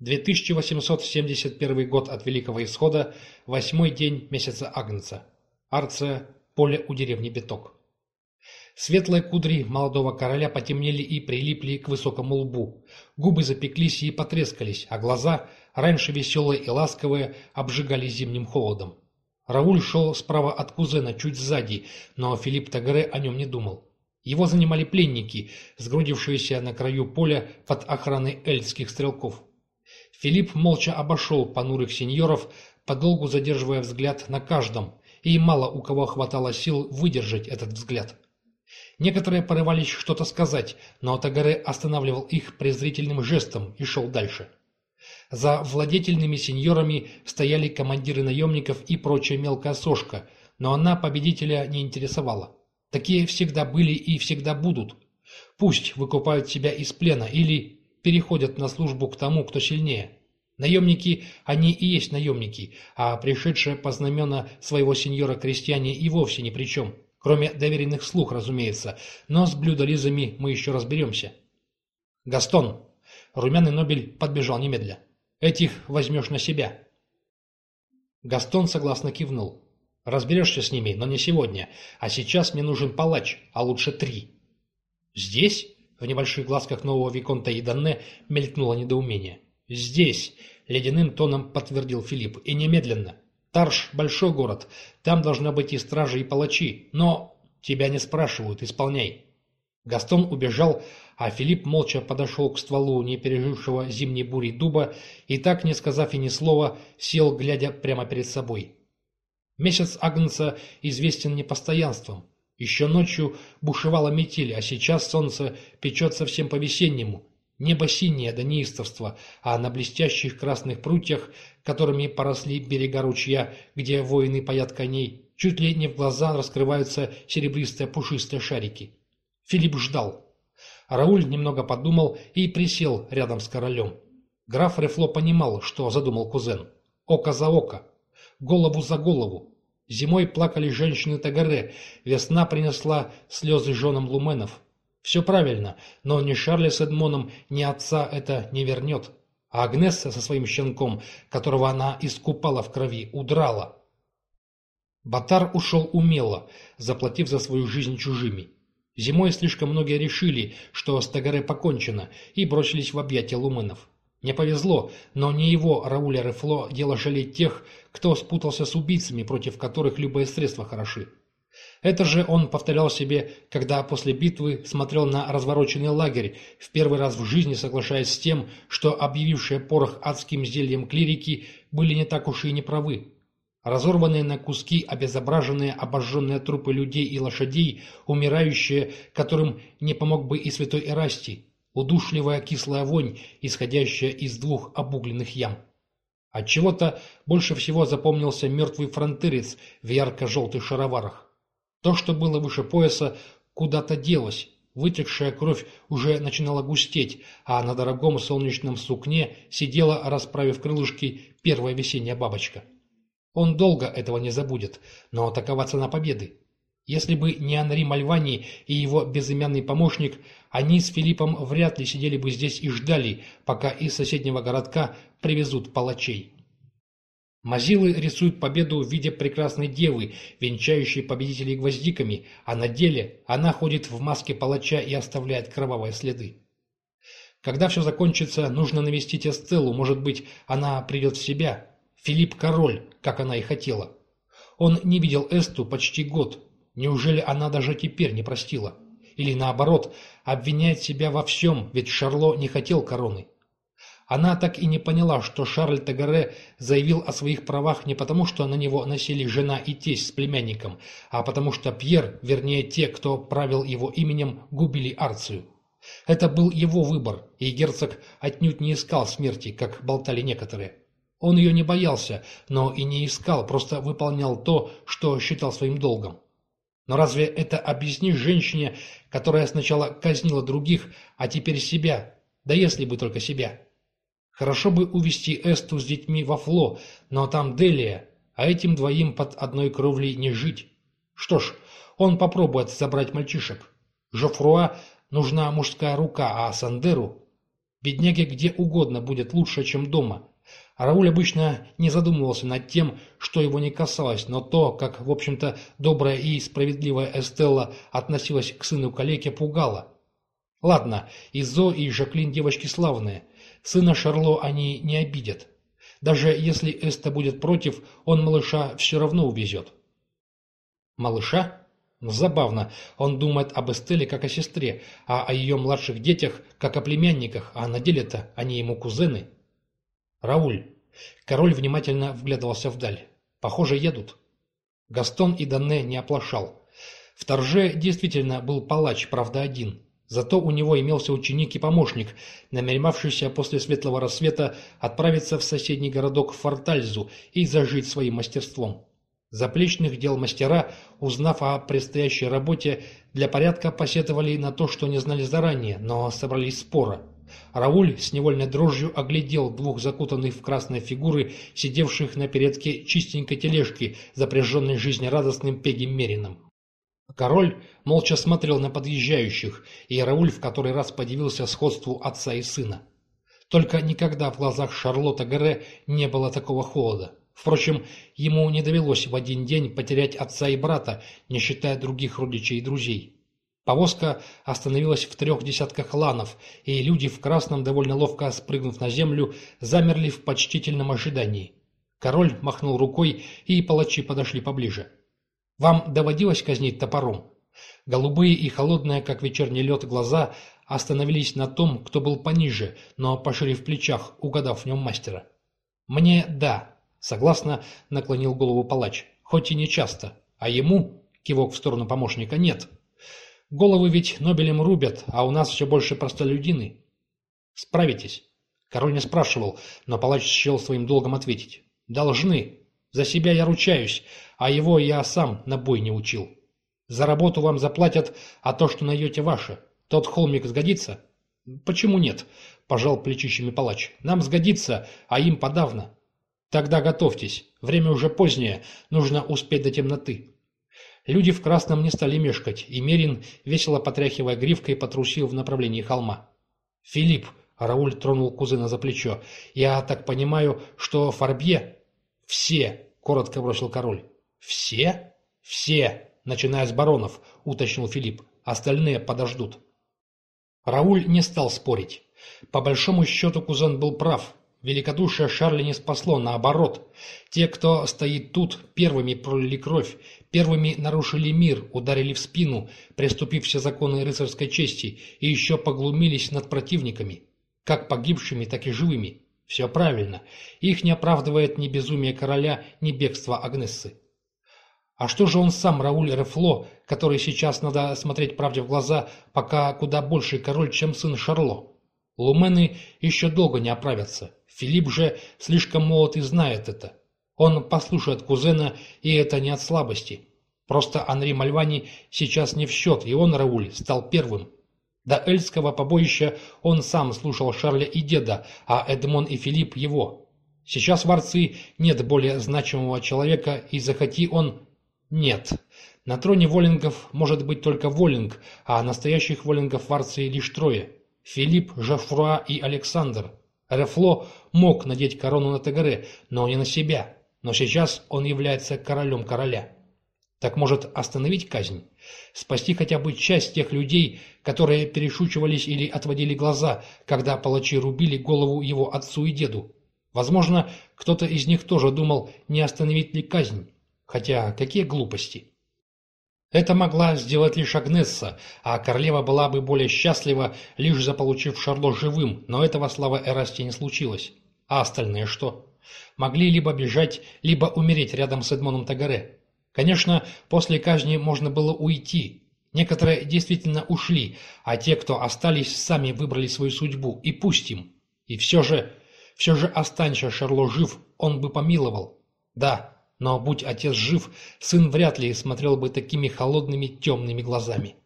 2871 год от Великого Исхода, восьмой день месяца Агнца. Арция, поле у деревни Беток. Светлые кудри молодого короля потемнели и прилипли к высокому лбу. Губы запеклись и потрескались, а глаза, раньше веселые и ласковые, обжигали зимним холодом. Рауль шел справа от кузена, чуть сзади, но Филипп Тагаре о нем не думал. Его занимали пленники, сгрудившиеся на краю поля под охраной эльдских стрелков. Филипп молча обошел понурых сеньоров, подолгу задерживая взгляд на каждом, и мало у кого хватало сил выдержать этот взгляд. Некоторые порывались что-то сказать, но Тагаре останавливал их презрительным жестом и шел дальше. За владетельными сеньорами стояли командиры наемников и прочая мелкая сошка, но она победителя не интересовала. Такие всегда были и всегда будут. Пусть выкупают себя из плена или переходят на службу к тому, кто сильнее. Наемники, они и есть наемники, а пришедшие по знамена своего сеньора крестьяне и вовсе ни при чем. Кроме доверенных слух, разумеется, но с блюдолизами мы еще разберемся. «Гастон!» Румяный Нобель подбежал немедля. «Этих возьмешь на себя». Гастон согласно кивнул. «Разберешься с ними, но не сегодня. А сейчас мне нужен палач, а лучше три». «Здесь?» В небольших глазках нового Виконта и Данне мелькнуло недоумение. «Здесь», — ледяным тоном подтвердил Филипп, — «и немедленно. Тарш — большой город, там должны быть и стражи, и палачи, но тебя не спрашивают, исполняй». Гастон убежал, а Филипп молча подошел к стволу не пережившего зимней бури дуба и так, не сказав и ни слова, сел, глядя прямо перед собой. Месяц Агнца известен непостоянством. Еще ночью бушевала метель, а сейчас солнце печет совсем по-весеннему. Небо синее до неистовства, а на блестящих красных прутьях, которыми поросли берега ручья, где воины паят коней, чуть ли не в глаза раскрываются серебристые пушистые шарики. Филипп ждал. Рауль немного подумал и присел рядом с королем. Граф Рефло понимал, что задумал кузен. Око за око, голову за голову, Зимой плакали женщины Тагаре, весна принесла слезы женам Луменов. Все правильно, но ни Шарля с Эдмоном, ни отца это не вернет. А Агнесса со своим щенком, которого она искупала в крови, удрала. Батар ушел умело, заплатив за свою жизнь чужими. Зимой слишком многие решили, что с Тагаре покончено, и бросились в объятия Луменов. Не повезло, но не его, Рауля Рефло, дело жалеть тех, кто спутался с убийцами, против которых любые средства хороши. Это же он повторял себе, когда после битвы смотрел на развороченный лагерь, в первый раз в жизни соглашаясь с тем, что объявившие порох адским зельем клирики были не так уж и неправы. Разорванные на куски, обезображенные, обожженные трупы людей и лошадей, умирающие, которым не помог бы и святой Эрастий, удушливая кислая вонь, исходящая из двух обугленных ям. Отчего-то больше всего запомнился мертвый фронтырец в ярко-желтых шароварах. То, что было выше пояса, куда-то делось, вытекшая кровь уже начинала густеть, а на дорогом солнечном сукне сидела, расправив крылышки, первая весенняя бабочка. Он долго этого не забудет, но такова цена победы. Если бы не Анри Мальвани и его безымянный помощник, они с Филиппом вряд ли сидели бы здесь и ждали, пока из соседнего городка привезут палачей. Мазилы рисуют победу в виде прекрасной девы, венчающей победителей гвоздиками, а на деле она ходит в маске палача и оставляет кровавые следы. Когда все закончится, нужно навестить Эстеллу, может быть, она придет в себя. Филипп король, как она и хотела. Он не видел Эсту почти год, Неужели она даже теперь не простила? Или наоборот, обвиняет себя во всем, ведь Шарло не хотел короны? Она так и не поняла, что Шарль Тагаре заявил о своих правах не потому, что на него носили жена и тесть с племянником, а потому что Пьер, вернее те, кто правил его именем, губили Арцию. Это был его выбор, и герцог отнюдь не искал смерти, как болтали некоторые. Он ее не боялся, но и не искал, просто выполнял то, что считал своим долгом. Но разве это объяснишь женщине, которая сначала казнила других, а теперь себя? Да если бы только себя. Хорошо бы увести Эсту с детьми во Фло, но там Делия, а этим двоим под одной кровлей не жить. Что ж, он попробует забрать мальчишек. Жофруа нужна мужская рука, а Сандеру... Бедняге где угодно будет лучше, чем дома. Рауль обычно не задумывался над тем, что его не касалось, но то, как, в общем-то, добрая и справедливая Эстелла относилась к сыну калеке, пугало. Ладно, и Зо, и Жаклин девочки славные. Сына Шарло они не обидят. Даже если Эста будет против, он малыша все равно увезет. Малыша? Забавно, он думает об Эстеле как о сестре, а о ее младших детях как о племянниках, а на деле-то они ему кузены. Рауль. Король внимательно вглядывался вдаль. Похоже, едут. Гастон и Данне не оплошал. В Торже действительно был палач, правда один. Зато у него имелся ученик и помощник, намеревавшийся после светлого рассвета отправиться в соседний городок Фортальзу и зажить своим мастерством. Заплечных дел мастера, узнав о предстоящей работе, для порядка посетовали на то, что не знали заранее, но собрались спора. Рауль с невольной дрожью оглядел двух закутанных в красные фигуры, сидевших на передке чистенькой тележки, запряженной жизнерадостным Пегим Мерином. Король молча смотрел на подъезжающих, и Рауль в который раз подивился сходству отца и сына. Только никогда в глазах Шарлотта Гаре не было такого холода. Впрочем, ему не довелось в один день потерять отца и брата, не считая других родичей и друзей. Повозка остановилась в трех десятках ланов, и люди в красном, довольно ловко спрыгнув на землю, замерли в почтительном ожидании. Король махнул рукой, и палачи подошли поближе. Вам доводилось казнить топором? Голубые и холодные, как вечерний лед, глаза остановились на том, кто был пониже, но пошире в плечах, угадав в нем мастера. «Мне – да», – согласно наклонил голову палач, – «хоть и не часто, а ему, кивок в сторону помощника, нет. Головы ведь Нобелем рубят, а у нас все больше простолюдины. Справитесь». Король не спрашивал, но палач счел своим долгом ответить. «Должны. За себя я ручаюсь, а его я сам на бой не учил. За работу вам заплатят, а то, что найдете, ваше. Тот холмик сгодится? Почему нет? Пожал плечищами палач. Нам сгодится, а им подавно. Тогда готовьтесь. Время уже позднее, нужно успеть до темноты. Люди в красном не стали мешкать, и Мерин, весело потряхивая гривкой, потрусил в направлении холма. «Филипп!» — Рауль тронул кузена за плечо. «Я так понимаю, что Фарбье...» «Все!» — коротко бросил король. «Все?» «Все, начиная с баронов», — уточнил Филипп. «Остальные подождут». Рауль не стал спорить. По большому счету кузен был прав. Великодушие Шарля не спасло, наоборот. Те, кто стоит тут, первыми пролили кровь, первыми нарушили мир, ударили в спину, приступив все законы рыцарской чести, и еще поглумились над противниками, как погибшими, так и живыми. Все правильно. Их не оправдывает ни безумие короля, ни бегство Агнессы. А что же он сам, Рауль Рефло, который сейчас надо смотреть правде в глаза, пока куда больший король, чем сын Шарло? Лумены еще долго не оправятся. Филипп же слишком молод и знает это. Он послушает кузена, и это не от слабости. Просто Анри Мальвани сейчас не в счет, и он, Рауль, стал первым. До Эльского побоища он сам слушал Шарля и деда, а Эдмон и Филипп его. Сейчас в Арции нет более значимого человека, и захоти он, нет. На троне Воллингов может быть только Воллинг, а настоящих Воллингов в Арции лишь трое. Филипп, Жафруа и Александр. Рефло мог надеть корону на Тегаре, но не на себя. Но сейчас он является королем короля. Так может остановить казнь? Спасти хотя бы часть тех людей, которые перешучивались или отводили глаза, когда палачи рубили голову его отцу и деду? Возможно, кто-то из них тоже думал, не остановить ли казнь. Хотя какие глупости. Это могла сделать лишь Агнесса, а королева была бы более счастлива, лишь заполучив Шарло живым, но этого, слава Эрасти, не случилось. А остальные что? Могли либо бежать, либо умереть рядом с Эдмоном Тагаре. Конечно, после казни можно было уйти. Некоторые действительно ушли, а те, кто остались, сами выбрали свою судьбу, и пусть им. И все же, все же останься Шарло жив, он бы помиловал. Да, но будь отец жив, сын вряд ли смотрел бы такими холодными темными глазами.